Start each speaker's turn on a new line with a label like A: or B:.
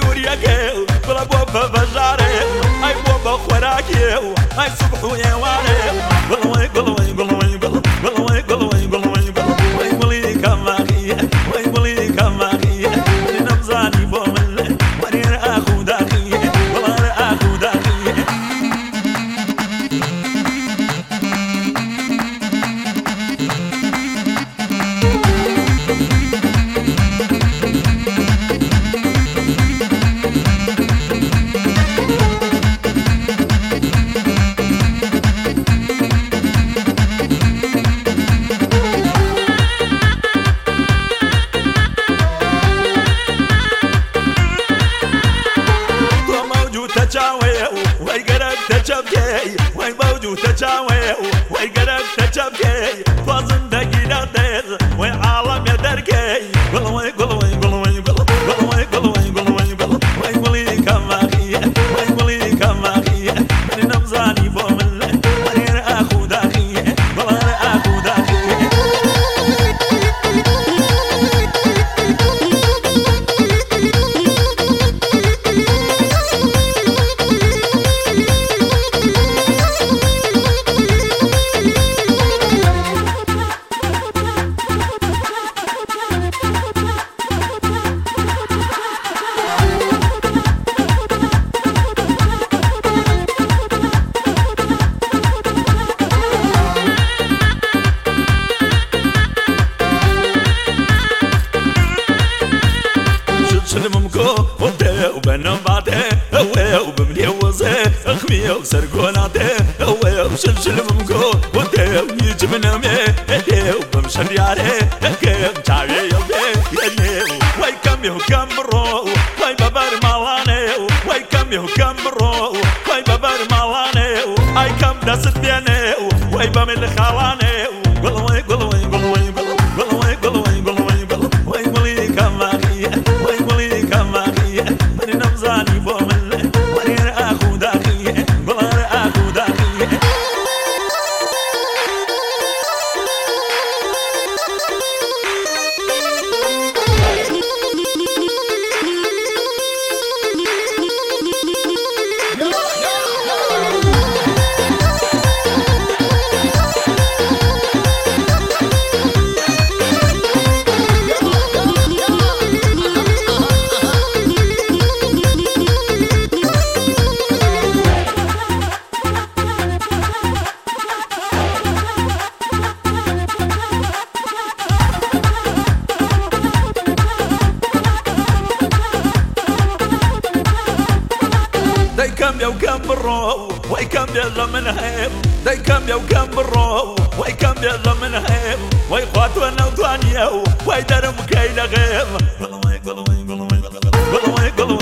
A: دوريك بلا بوبا بجاري اي بوبا خوراكي اي صبح ويا واري تجاوي وين موجود تجاوي وين قلب تجاوي فازن دقينا دير وين عالم يدركي والله سرقو وطا وبنا بعده هوا وبملي وزي خمية وسرقو نعده هوا وشلشل ممقو وطا ويجمنا مي هدا وبمشن ياري هكا متعوي يبي ينيو واي كم يهو كم رو واي بابار مالانيو واي كم يهو كم رو واي بابار مالانيو اي كم دست بيانيو واي بملي خالانيو قلوي قلوي قلوي كم يا وكم بالرو وي كم يلا من هيم داي كم يا وكم بالرو وي كم يلا من هيم وي خاطو أنا وطانيو وي درم كاي لغيم قلوي قلوي قلوي قلوي قلوي